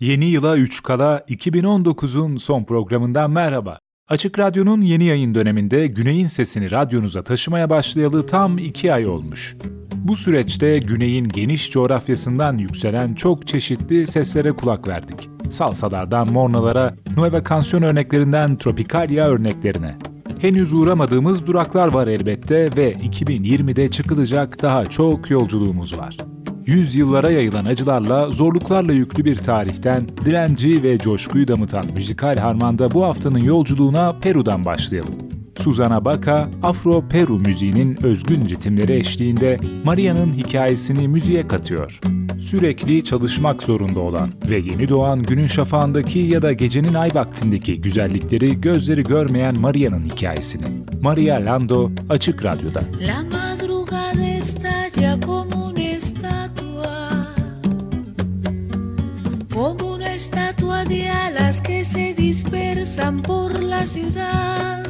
Yeni yıla 3 kala 2019'un son programından merhaba. Açık Radyo'nun yeni yayın döneminde Güney'in sesini radyonuza taşımaya başlayalı tam 2 ay olmuş. Bu süreçte Güney'in geniş coğrafyasından yükselen çok çeşitli seslere kulak verdik. Salsalardan mornalara, Nueva Canción örneklerinden Tropicalia örneklerine. Henüz uğramadığımız duraklar var elbette ve 2020'de çıkılacak daha çok yolculuğumuz var yüzyıllara yayılan acılarla, zorluklarla yüklü bir tarihten direnci ve coşkuyu damıtan müzikal harmanda bu haftanın yolculuğuna Peru'dan başlayalım. Suzana Baca, Afro-Peru müziğinin özgün ritimleri eşliğinde Maria'nın hikayesini müziğe katıyor. Sürekli çalışmak zorunda olan ve yeni doğan günün şafağındaki ya da gecenin ay vaktindeki güzellikleri gözleri görmeyen Maria'nın hikayesini. Maria Lando Açık Radyo'da. La madrugada está ya como estatua de alas que se dispersan por la ciudad.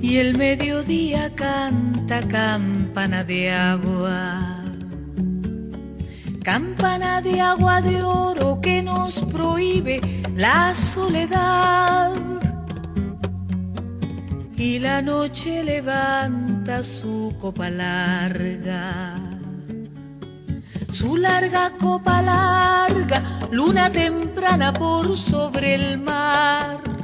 Y el mediodía canta campana de agua, campana de agua de oro que nos prohíbe la soledad. Y la noche levanta su copa larga su larga copa larga, luna temprana por sobre el mar.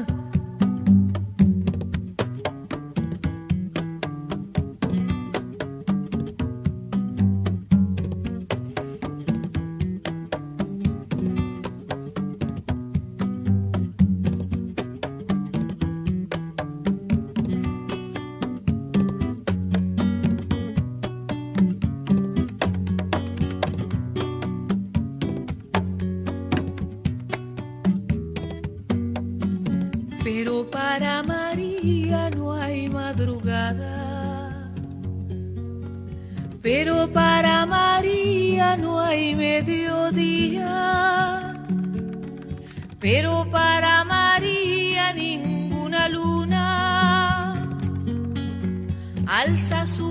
alza su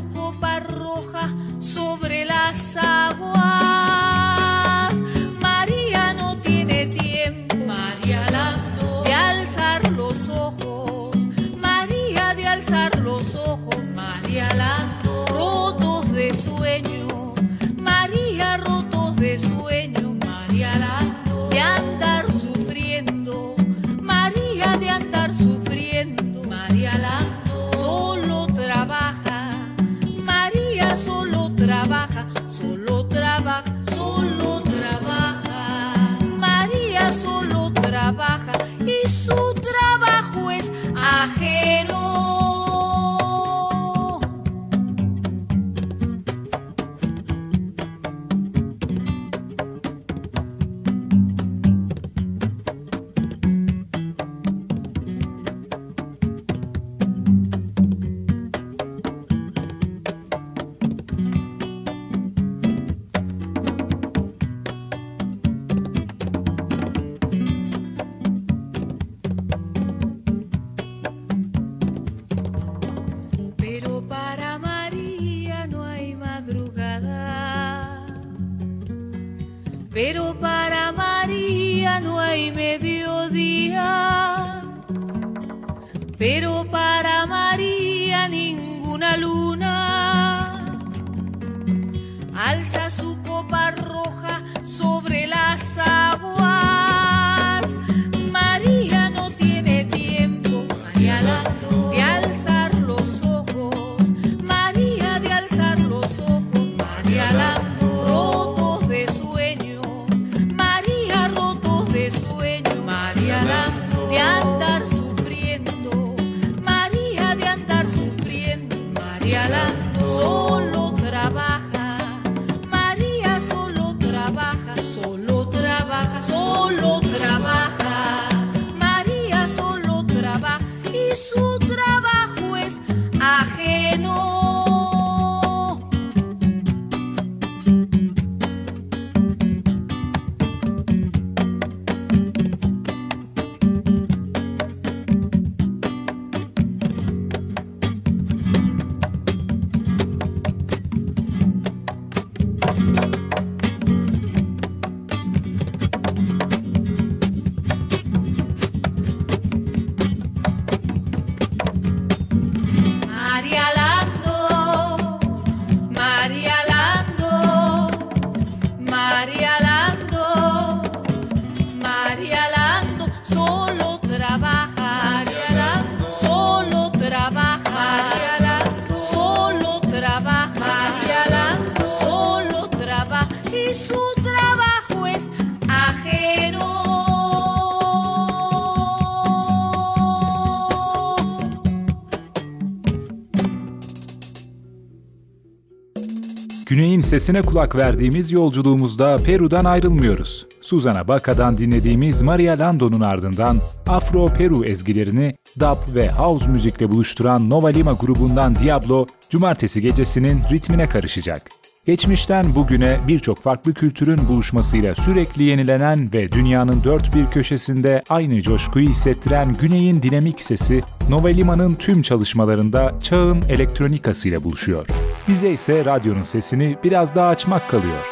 sesine kulak verdiğimiz yolculuğumuzda Peru'dan ayrılmıyoruz. Suzana Baca'dan dinlediğimiz Maria Lando'nun ardından Afro-Peru ezgilerini dub ve house müzikle buluşturan Nova Lima grubundan Diablo, cumartesi gecesinin ritmine karışacak. Geçmişten bugüne birçok farklı kültürün buluşmasıyla sürekli yenilenen ve dünyanın dört bir köşesinde aynı coşkuyu hissettiren Güney'in dinamik sesi Nova Lima'nın tüm çalışmalarında çağın elektronikasıyla buluşuyor. Bize ise radyonun sesini biraz daha açmak kalıyor.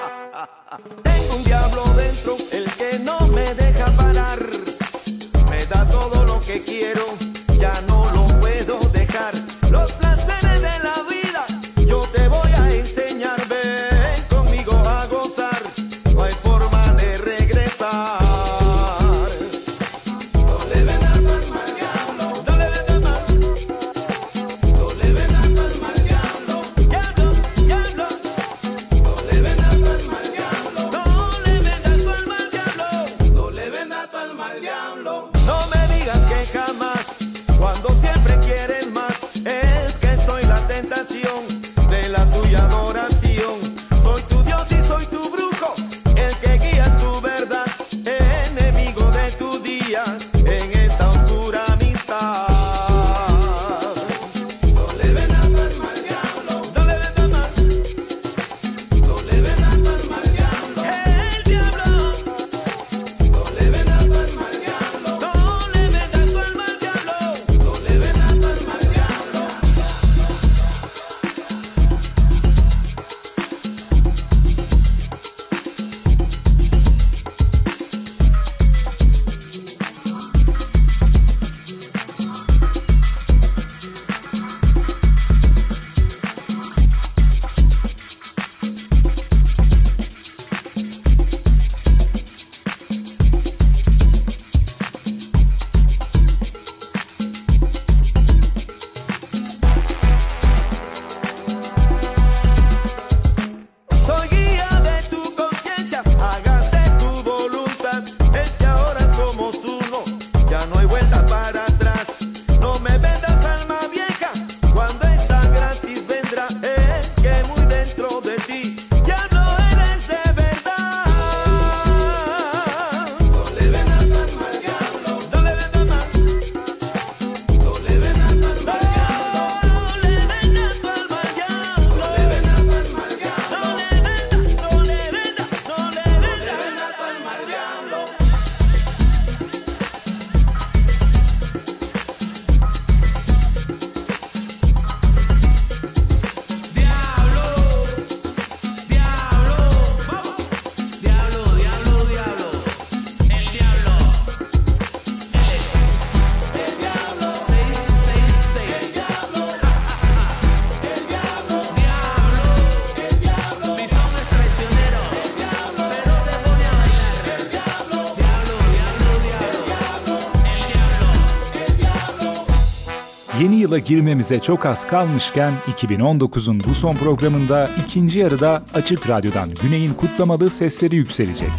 Girmemize çok az kalmışken 2019'un bu son programında ikinci yarıda Açık Radyo'dan Güney'in kutlamalı sesleri yükselecek.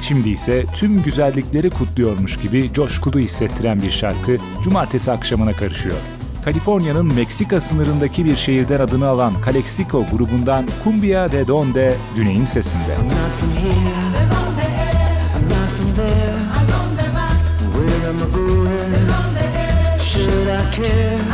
Şimdi ise tüm güzellikleri kutluyormuş gibi coşkulu hissettiren bir şarkı cumartesi akşamına karışıyor. Kaliforniya'nın Meksika sınırındaki bir şehirden adını alan Calexico grubundan Cumbia de Donde Güney'in sesinde. Should I care?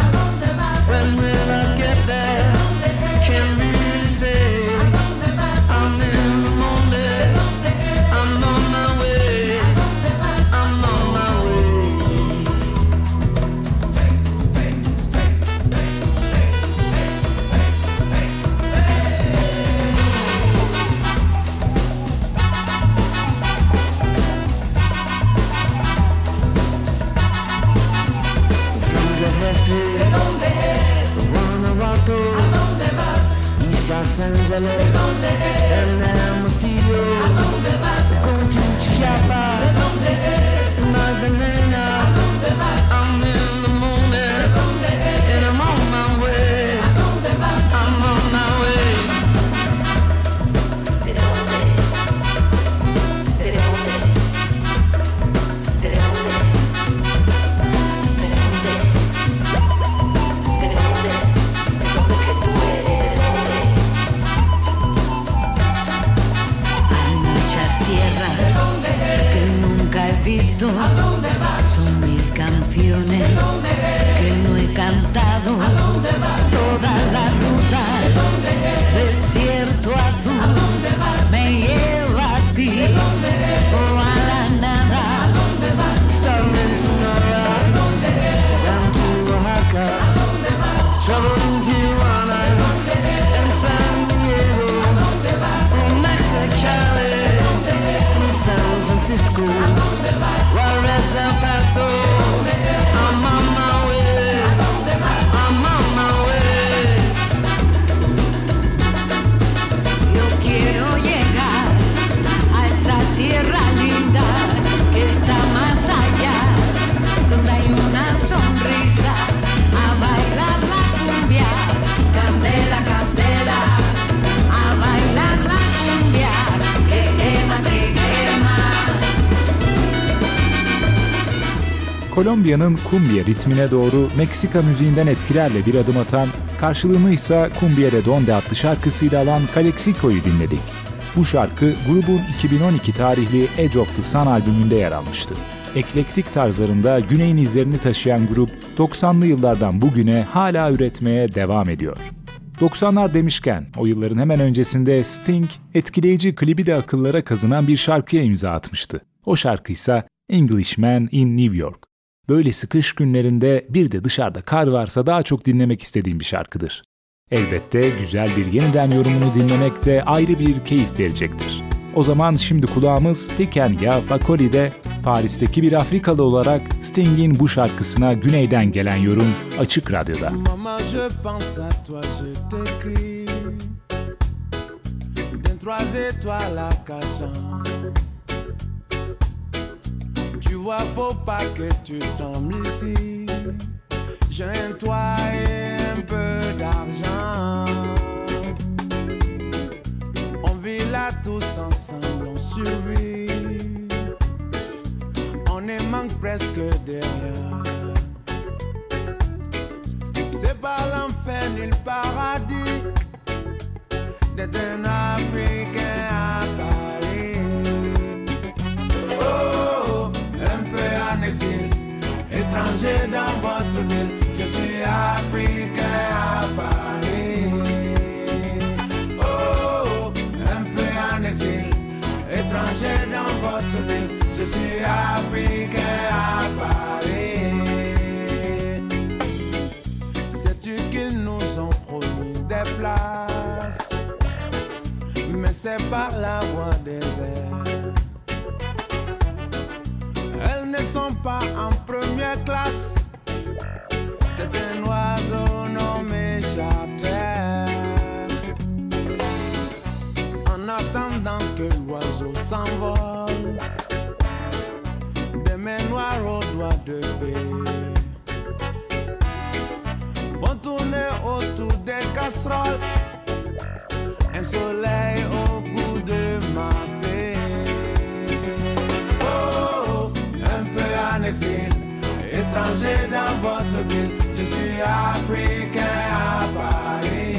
Kolombiya'nın kumbia ritmine doğru Meksika müziğinden etkilerle bir adım atan, karşılığını ise Cumbia de Donde adlı şarkısıyla alan Calexico'yu dinledik. Bu şarkı grubun 2012 tarihli Edge of the Sun albümünde yer almıştı. Eklektik tarzlarında güneyin izlerini taşıyan grup 90'lı yıllardan bugüne hala üretmeye devam ediyor. 90'lar demişken o yılların hemen öncesinde Sting etkileyici klibi de akıllara kazınan bir şarkıya imza atmıştı. O şarkı ise Englishman in New York. Böylesi kış günlerinde bir de dışarıda kar varsa daha çok dinlemek istediğim bir şarkıdır. Elbette güzel bir yeniden yorumunu dinlemek de ayrı bir keyif verecektir. O zaman şimdi kulağımız Tiken Ya Fakoli'de Paris'teki bir Afrikalı olarak Sting'in bu şarkısına güneyden gelen yorum Açık Radyo'da. Maman, je pense à toi, je trois étoiles à cachant. Tu vois, faut pas que tu tombes ici. J'ai un toit et un peu d'argent. On vit là tous ensemble, on survit. On ne manque presque de rien. C'est pas l'enfer ni le paradis d'être un Africain à Paris. Oh, exil, étranger dans votre ville. Je suis Africain à Paris. Oh, un peu en exil, étranger dans votre ville. Je suis Africain à Paris. Sais-tu qu'ils nous ont promis des places Mais c'est par la voie des airs ne sont pas en première classe C'est un oiseau nommé charter En attendant que l'oiseau s'envole Des mains noires aux doigts de fée Vont tourner autour des casseroles. Un soleil au exil, étranger dans votre ville. Je suis africain à Paris.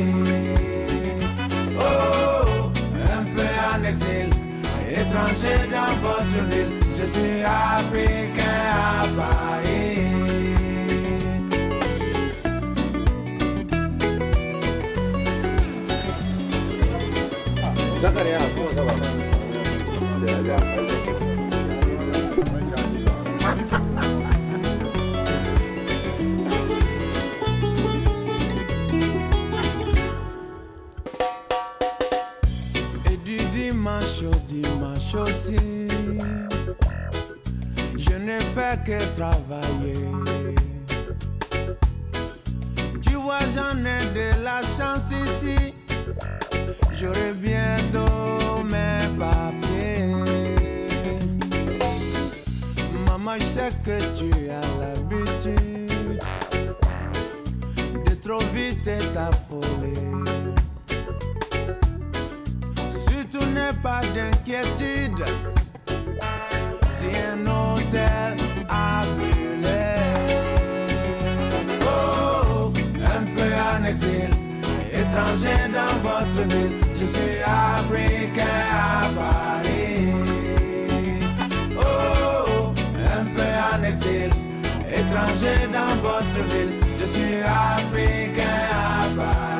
Oh, un peu en exil, étranger dans votre ville. Je suis africain à Paris. Je ne fais que travailler. Tu vois, j'en ai de la chance ici. J'aurai bientôt mes papiers. Maman, je sais que tu as l'habitude de trop vite t'affoler. Pas d'inquiétude si un hôtel a brûlé. Oh, un peu en exil, étranger dans votre ville. Je suis africain à Paris. Oh, exil, étranger dans votre ville. Je suis africain à Paris.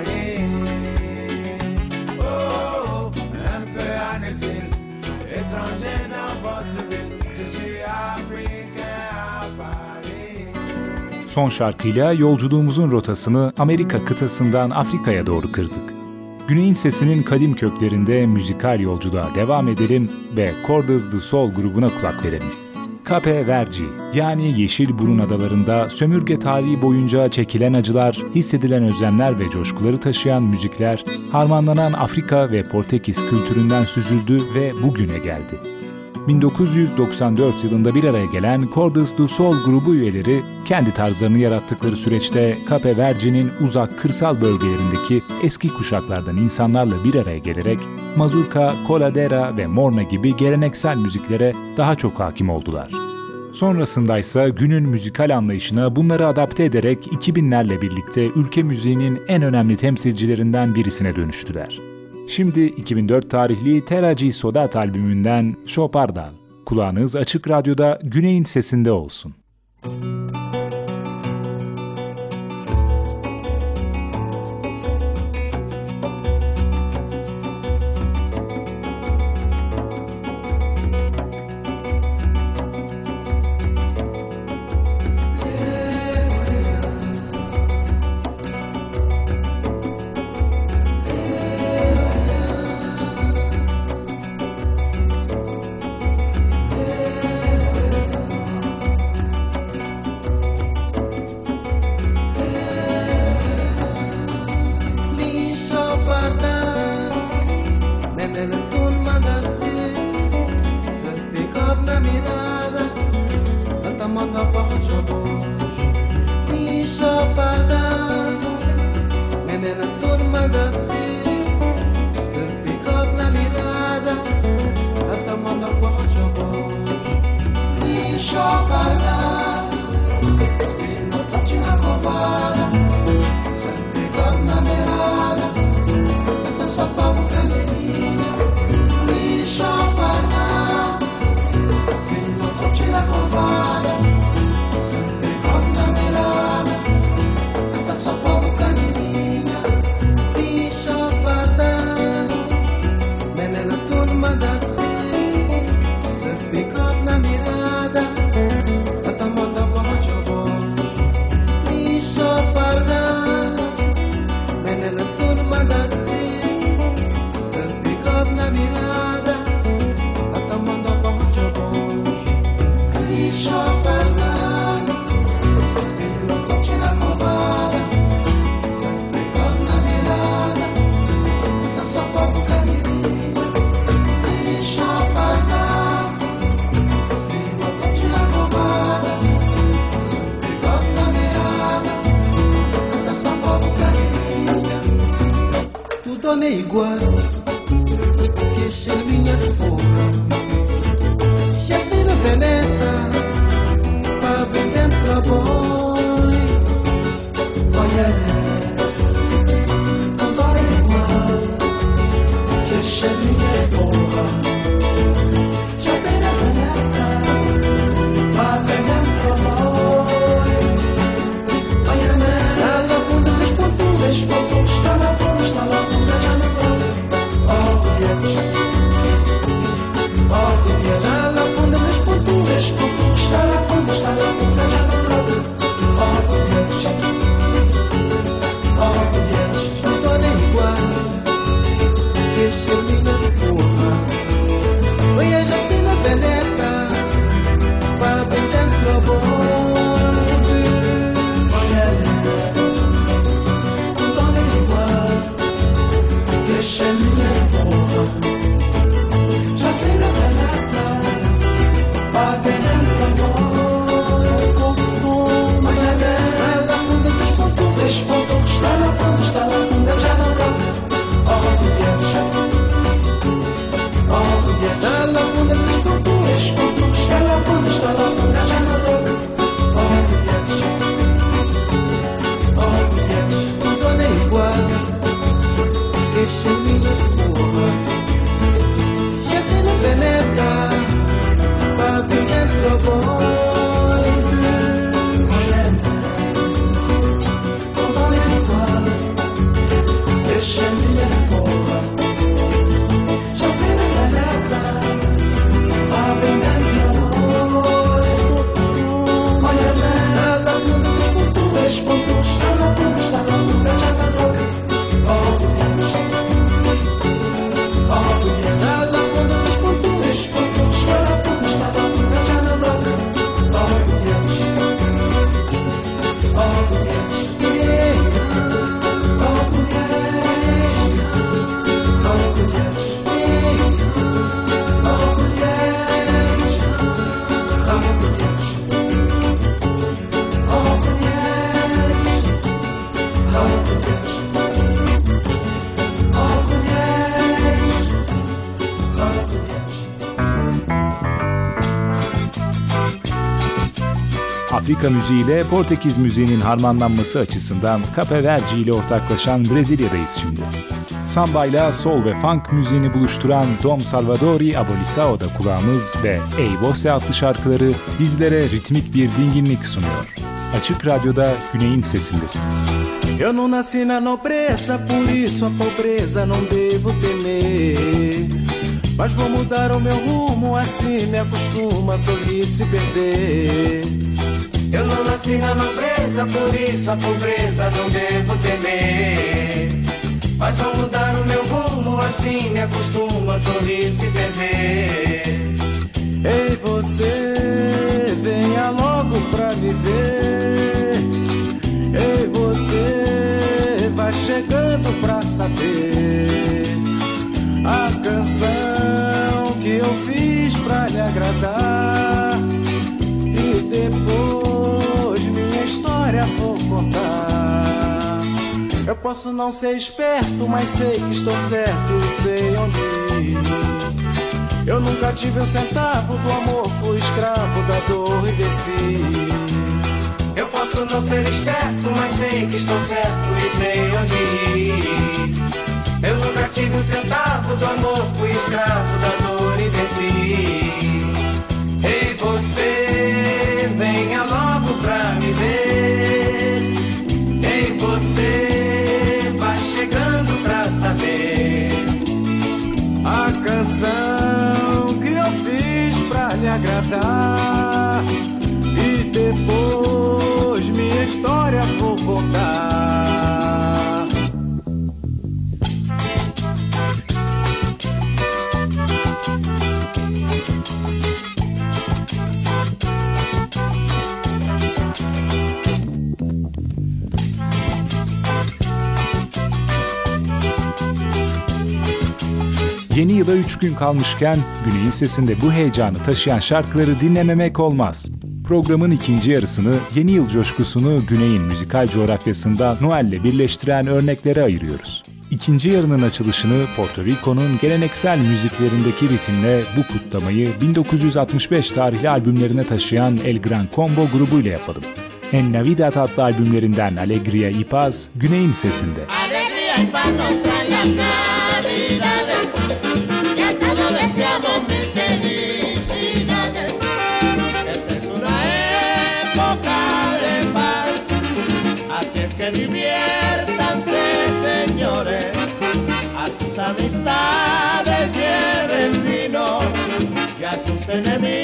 Son şarkıyla yolculuğumuzun rotasını Amerika kıtasından Afrika'ya doğru kırdık. Güney'in sesinin kadim köklerinde müzikal yolculuğa devam edelim ve Cordes du Sol grubuna kulak verelim. Cape Verci yani Yeşil Burun Adalarında sömürge tarihi boyunca çekilen acılar, hissedilen özlemler ve coşkuları taşıyan müzikler harmanlanan Afrika ve Portekiz kültüründen süzüldü ve bugüne geldi. 1994 yılında bir araya gelen Cordes du Sol grubu üyeleri kendi tarzlarını yarattıkları süreçte Cape Verde'nin uzak kırsal bölgelerindeki eski kuşaklardan insanlarla bir araya gelerek mazurka, coladera ve morna gibi geleneksel müziklere daha çok hakim oldular. Sonrasında ise günün müzikal anlayışına bunları adapte ederek 2000'lerle birlikte ülke müziğinin en önemli temsilcilerinden birisine dönüştüler. Şimdi 2004 tarihli Teraci Sodat albümünden Chopardal. Kulağınız Açık Radyo'da Güney'in sesinde olsun. Müzik Afrika müziğiyle Portekiz müziğinin harmanlanması açısından Cape Verde ile ortaklaşan Brezilya'dayız şimdi. Samba ile sol ve funk müziğini buluşturan Dom Salvadori Abolisao'da kulağımız ve Ey Você adlı şarkıları bizlere ritmik bir dinginlik sunuyor. Açık Radyo'da Güney'in sesindesiniz. Eu não nasci na nobreza, por isso a pobreza não devo temer. Mas vou mudar o meu rumo, assim me acostuma sorrir se perder. Eu não nasci na nobreza, por isso a pobreza não devo temer. Mas vou mudar o meu rumo, assim me acostuma a sorrir se perder. Ei, você, venha logo pra me ver. Ei, você, vai chegando pra saber a canção que eu fiz pra lhe agradar. E depois contar. Eu posso não ser esperto, mas sei que estou certo sei onde ir. Eu nunca tive um centavo do amor, fui escravo da dor e desci. Eu posso não ser esperto, mas sei que estou certo e sei onde ir. Eu nunca tive um centavo do amor, fui escravo da dor e desci. Ei, você, venha logo pra me ver. Você, vai chegando pra saber a canção que eu fiz pra lhe agradar. E depois minha história vou contar. Yeni yıla 3 gün kalmışken Güney'in sesinde bu heyecanı taşıyan şarkıları dinlememek olmaz. Programın ikinci yarısını yeni yıl coşkusunu Güney'in müzikal coğrafyasında Noel'le birleştiren örneklere ayırıyoruz. İkinci yarının açılışını Porto Rico'nun geleneksel müziklerindeki ritimle bu kutlamayı 1965 tarihli albümlerine taşıyan El Gran Combo grubuyla yapalım. En Navidad adlı albümlerinden Alegria y Paz, Güney'in sesinde. Alegría y a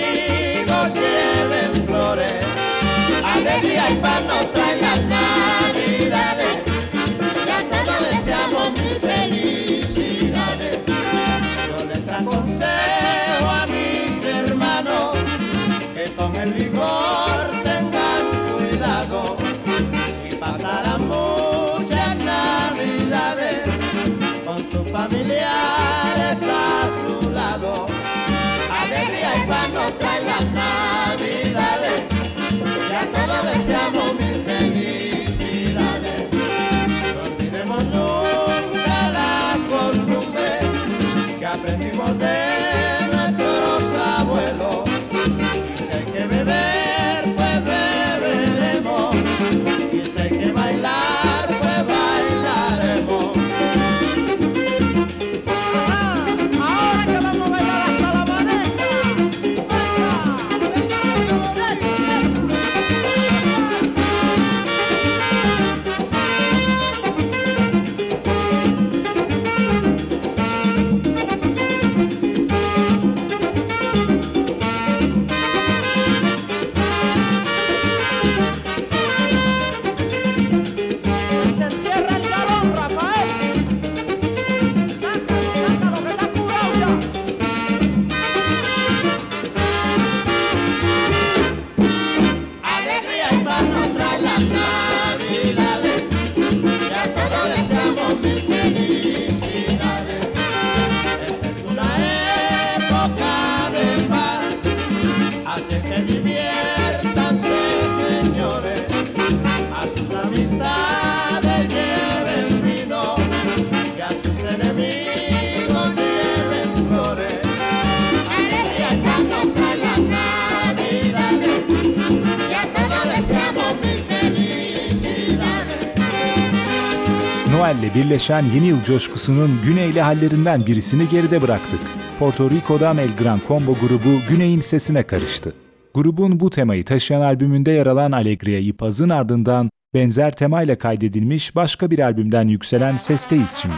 birleşen yeni yıl coşkusunun güneyli hallerinden birisini geride bıraktık. Porto Rico'dan El Gran Combo grubu güneyin sesine karıştı. Grubun bu temayı taşıyan albümünde yer alan Alegria Ypaz'ın ardından benzer temayla kaydedilmiş başka bir albümden yükselen sesteyiz şimdi.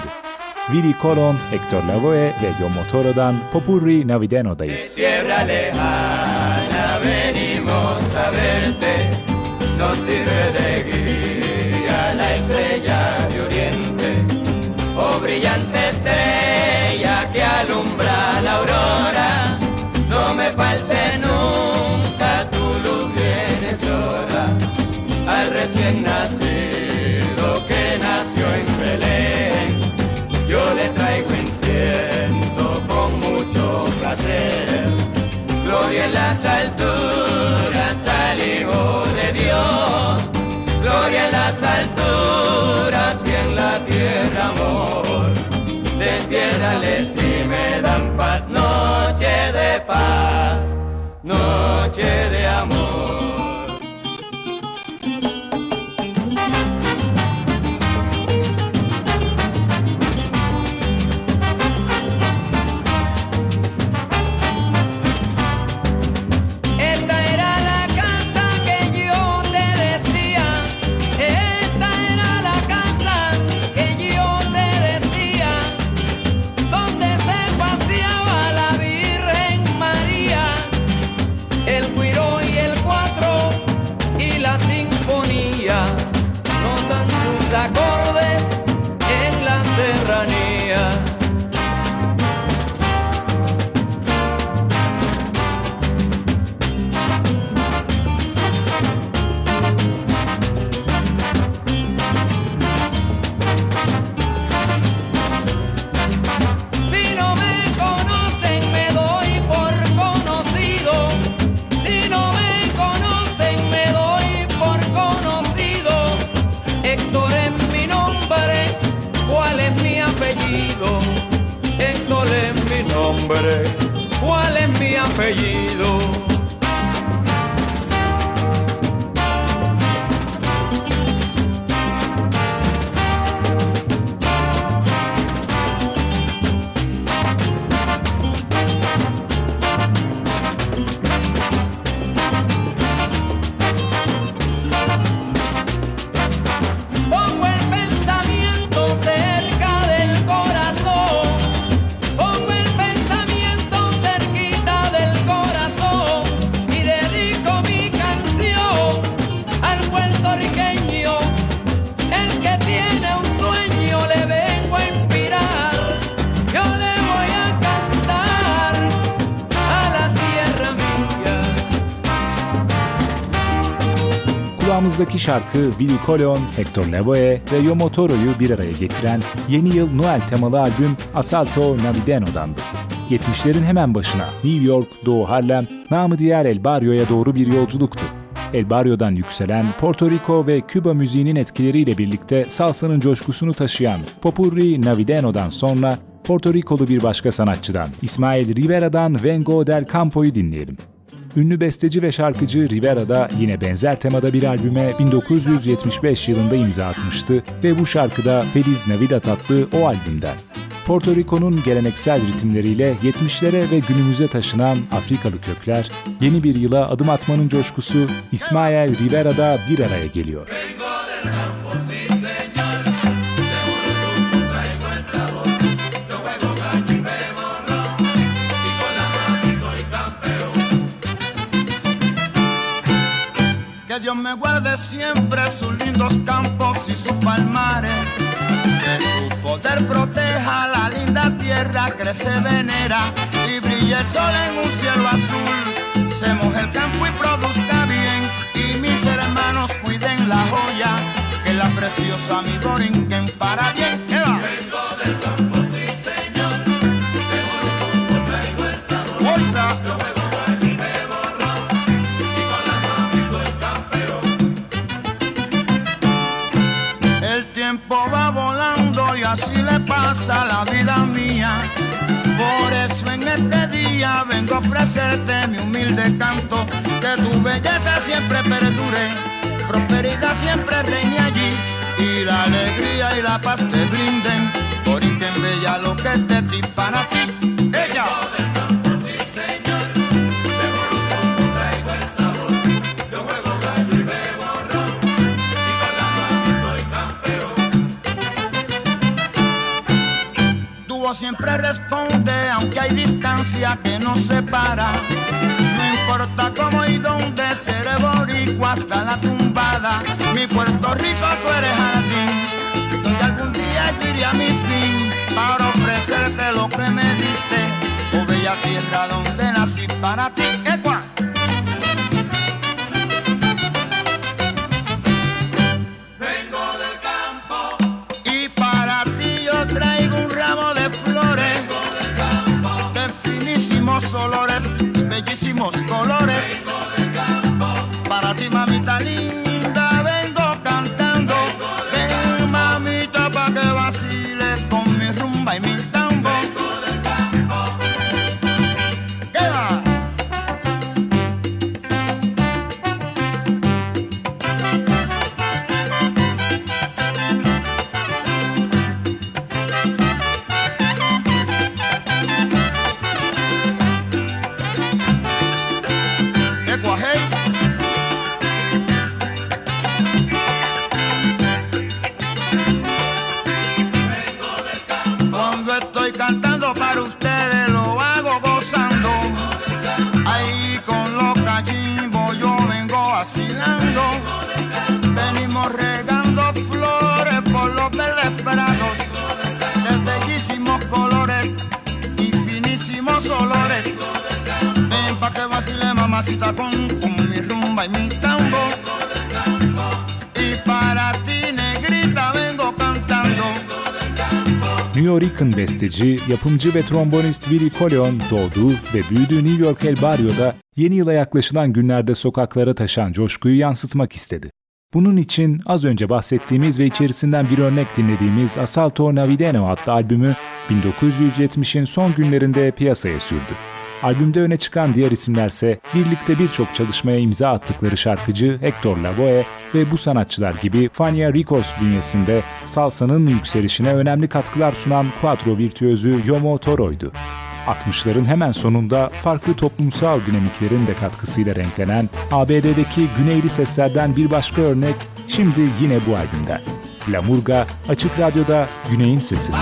Willy Colon, Hector Lavoe ve Yomo Toro'dan Popurri Navideno'dayız. Nos sirve de guía alturas y en la tierra amor. De les y me dan paz, noche de paz, noche de amor. Apellido? Şarkı Billy Colon, Hector Lavoe ve Yomo Toro'yu bir araya getiren yeni yıl Noel temalı albüm Asalto Navideno'dandı. 70'lerin hemen başına New York, Doğu Harlem, namı diğer El Barrio'ya doğru bir yolculuktu. El Barrio'dan yükselen Porto Rico ve Küba müziğinin etkileriyle birlikte salsanın coşkusunu taşıyan Popurri Navideno'dan sonra Porto Rikolu bir başka sanatçıdan İsmail Rivera'dan Vengo del Campo'yu dinleyelim. Ünlü besteci ve şarkıcı Rivera da yine benzer temada bir albüme 1975 yılında imza atmıştı ve bu şarkıda Feliz Navidad adlı o albümden. Porto Rico'nun geleneksel ritimleriyle 70'lere ve günümüze taşınan Afrikalı kökler, yeni bir yıla adım atmanın coşkusu İsmail Rivera'da bir araya geliyor. Siempre sus lindos campos y sus palmares. Que su poder proteja la linda tierra, crece, venera y brille el sol en un cielo azul. Se el campo y produzca bien. Y mis hermanos cuiden la joya, que la preciosa mi borinquen para bien. Pasa la vida mía. Por eso en este día vengo a ofrecerte mi humilde canto, que tu belleza siempre perdure, prosperidad siempre reine allí y la alegría y la paz te brinden, por bella lo que es de ti para ti. Ella. Siempre responde, aunque hay distancia que nos separa. No importa cómo y dónde, seré boricua hasta la tumbada. Mi Puerto Rico, tú eres jardín, donde algún día yo iré a mi fin para ofrecerte lo que me diste. Oh bella tierra donde nací para ti. muchísimos colores. Rumba y mi tambo. Y para ti, negrita, vengo cantando. New York'ın besteci, yapımcı ve trombonist Willie Colon doğdu ve büyüdüğü New York El Barrio'da yeni yıla yaklaşılan günlerde sokaklara taşan coşkuyu yansıtmak istedi. Bunun için az önce bahsettiğimiz ve içerisinden bir örnek dinlediğimiz Assalto Navideno adlı albümü 1970'in son günlerinde piyasaya sürdü. Albümde öne çıkan diğer isimlerse birlikte birçok çalışmaya imza attıkları şarkıcı Hector Lavoe ve bu sanatçılar gibi Fania Records bünyesinde salsanın yükselişine önemli katkılar sunan Quattro virtüözü Yomo Toro'ydu. 60'ların hemen sonunda farklı toplumsal dinamiklerin de katkısıyla renklenen ABD'deki güneyli seslerden bir başka örnek şimdi yine bu albümden. La Murga, Açık Radyo'da Güney'in sesinde.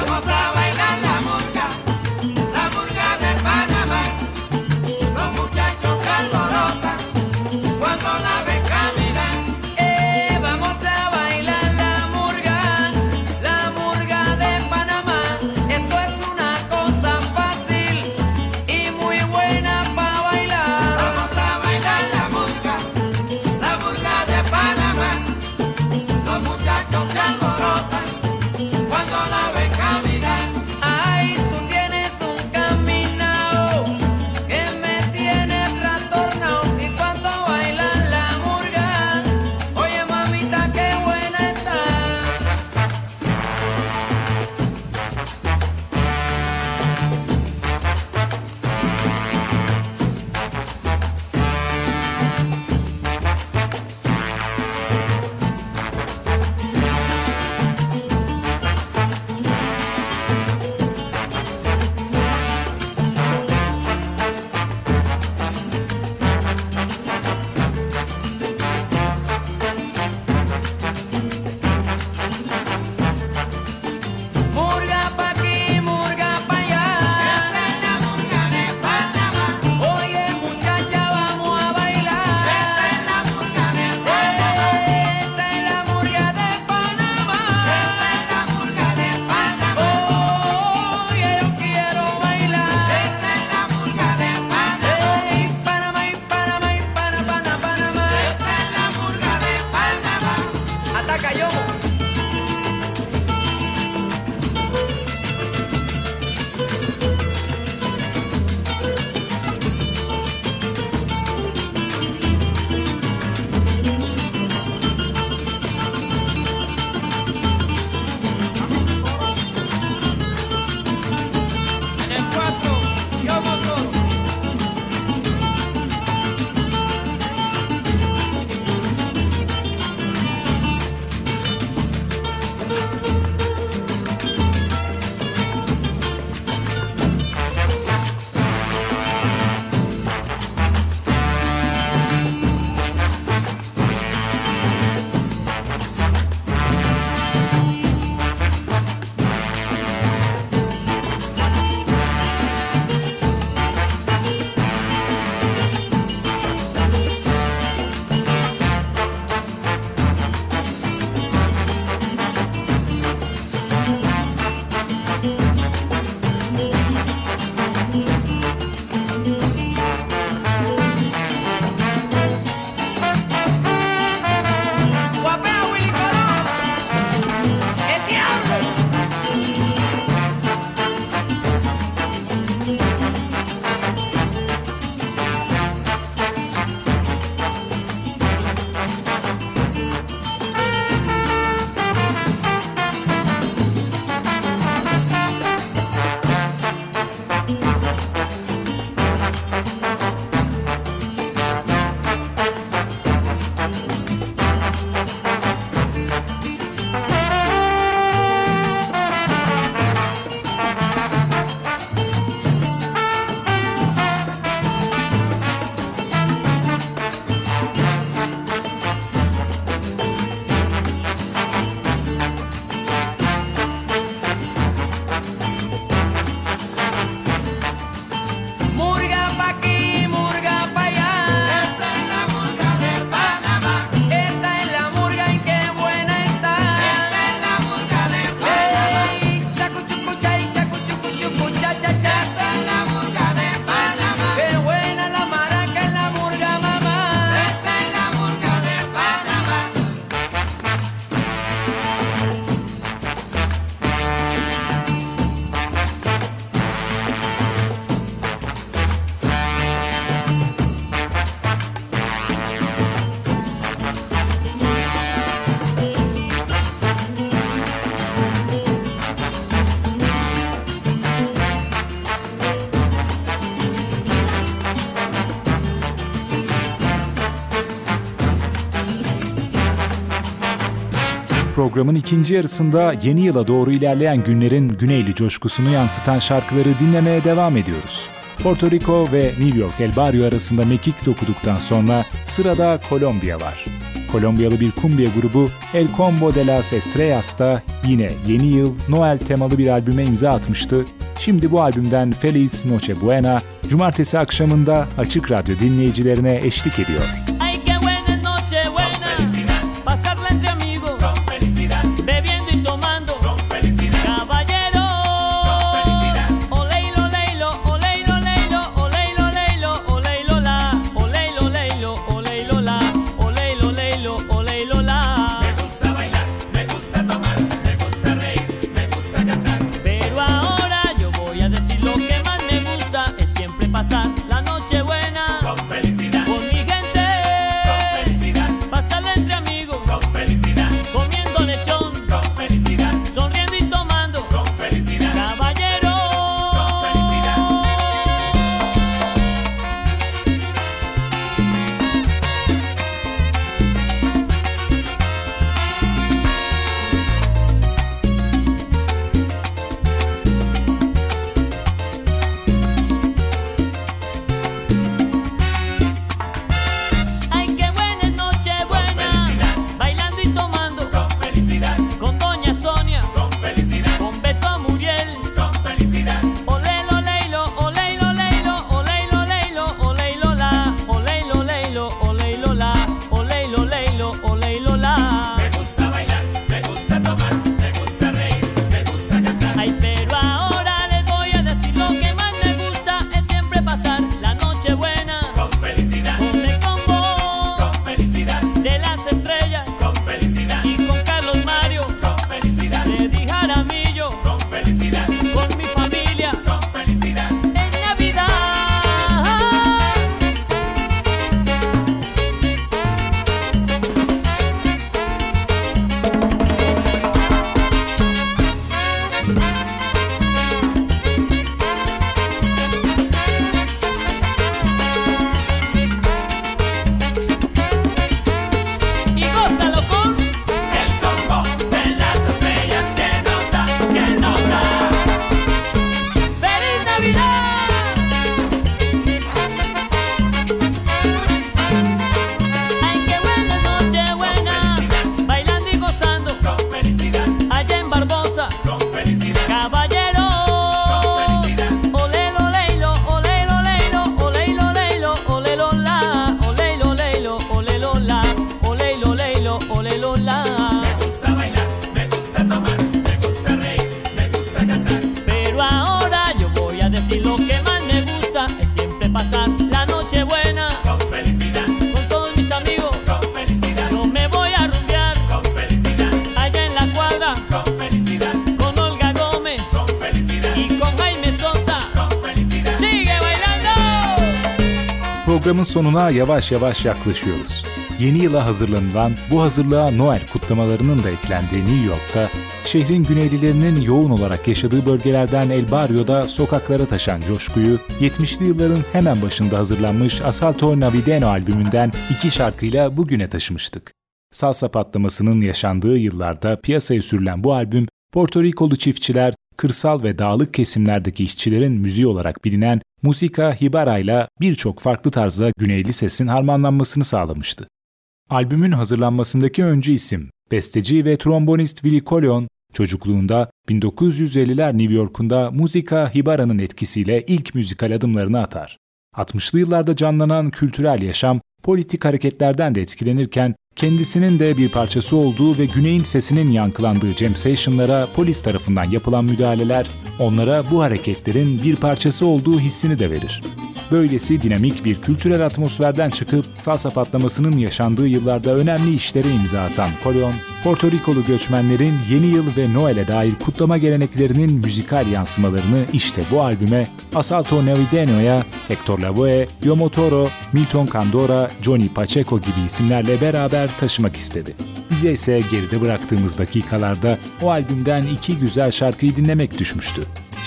Programın ikinci yarısında yeni yıla doğru ilerleyen günlerin güneyli coşkusunu yansıtan şarkıları dinlemeye devam ediyoruz. Porto Rico ve New York El Barrio arasında mekik dokuduktan sonra sırada Kolombiya var. Kolombiyalı bir kumbia grubu El Combo de las Estrellas da yine yeni yıl Noel temalı bir albüme imza atmıştı. Şimdi bu albümden Feliz Nochebuena, cumartesi akşamında Açık Radyo dinleyicilerine eşlik ediyor. Sonuna yavaş yavaş yaklaşıyoruz. Yeni yıla hazırlanılan bu hazırlığa Noel kutlamalarının da eklendiği New York'ta, şehrin güneylilerinin yoğun olarak yaşadığı bölgelerden El Barrio'da sokaklara taşan coşkuyu, 70'li yılların hemen başında hazırlanmış Asalto Navideno albümünden iki şarkıyla bugüne taşımıştık. Salsa patlamasının yaşandığı yıllarda piyasaya sürülen bu albüm, Porto Rikolu çiftçiler, kırsal ve dağlık kesimlerdeki işçilerin müziği olarak bilinen Musika Hibara ile birçok farklı tarzda güneyli sesin harmanlanmasını sağlamıştı. Albümün hazırlanmasındaki öncü isim, besteci ve trombonist Willie Colon, çocukluğunda 1950'ler New York'unda Musika Hibara'nın etkisiyle ilk müzikal adımlarını atar. 60'lı yıllarda canlanan kültürel yaşam, politik hareketlerden de etkilenirken kendisinin de bir parçası olduğu ve Güney'in sesinin yankılandığı jam session'lara polis tarafından yapılan müdahaleler onlara bu hareketlerin bir parçası olduğu hissini de verir. Böylesi dinamik bir kültürel atmosferden çıkıp salsa patlamasının yaşandığı yıllarda önemli işlere imza atan Colon, Porto Rikolu göçmenlerin yeni yıl ve Noel'e dair kutlama geleneklerinin müzikal yansımalarını işte bu albüme Asalto Navideño'ya Hector Lavoe, Yomo Toro, Milton Candora, Johnny Pacheco gibi isimlerle beraber taşımak istedi. Bize ise geride bıraktığımız dakikalarda o albümden iki güzel şarkıyı dinlemek düşmüştü.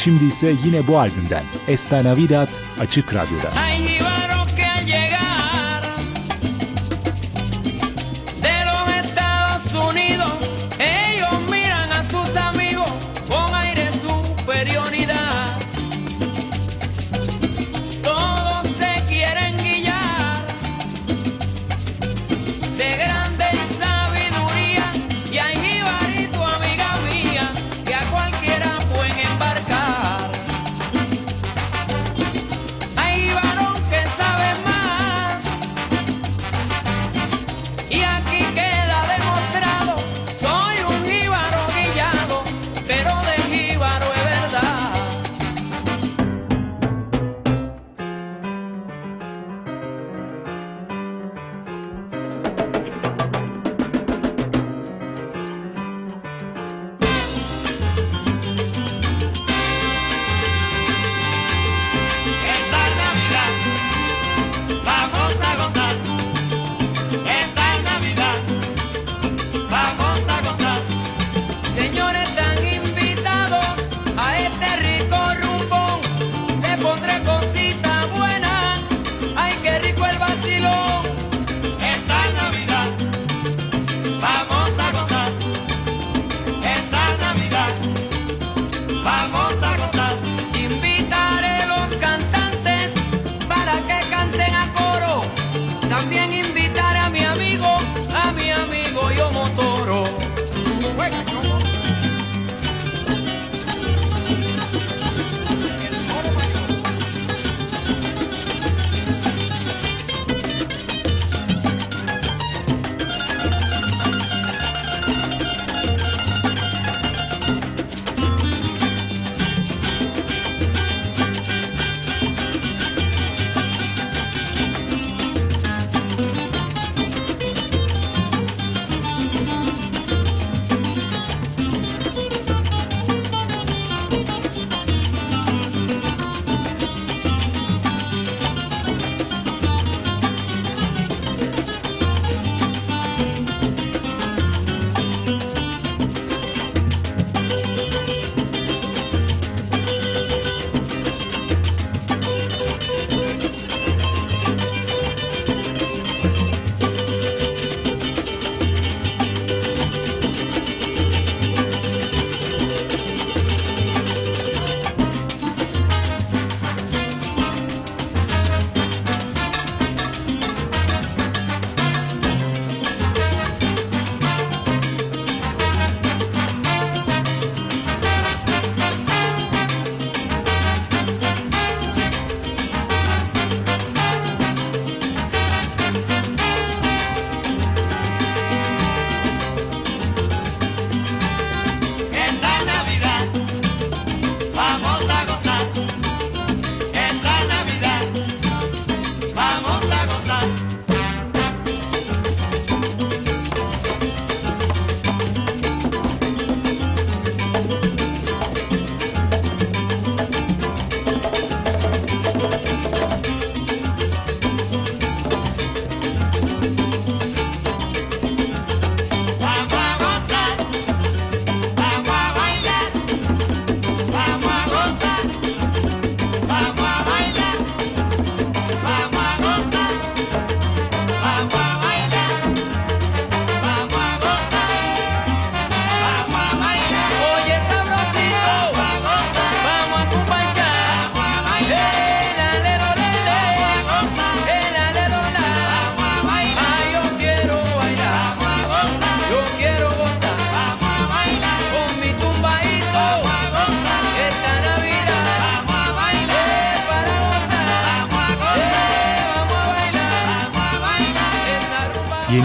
Şimdi ise yine bu albümden Esta Navidad Açık Radyo'da. de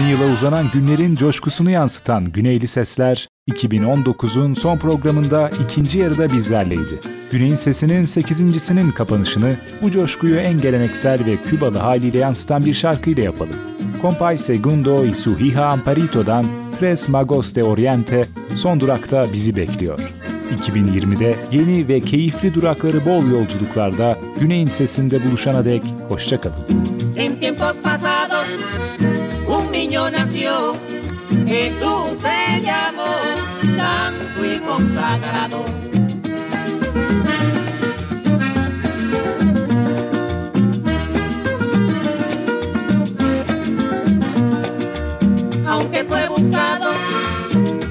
yıla uzanan günlerin coşkusunu yansıtan Güneyli Sesler, 2019'un son programında ikinci yarıda bizlerleydi. Güney'in Sesi'nin 8.sinin kapanışını bu coşkuyu en geleneksel ve Kübalı haliyle yansıtan bir şarkıyla yapalım. Compay Segundo y su hija Amparito'dan Tres Magos de Oriente son durakta bizi bekliyor. 2020'de yeni ve keyifli durakları bol yolculuklarda Güney'in Sesi'nde buluşana dek hoşçakalın. En tiempos pasados niño nació, Jesús se llamó, santo y consagrado. Aunque fue buscado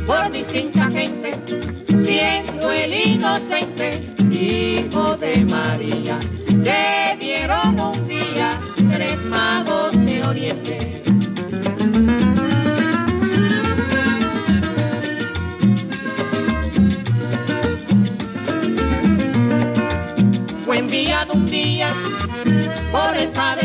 por distinta gente, siendo el inocente hijo de María, le dieron un día tres magos Padre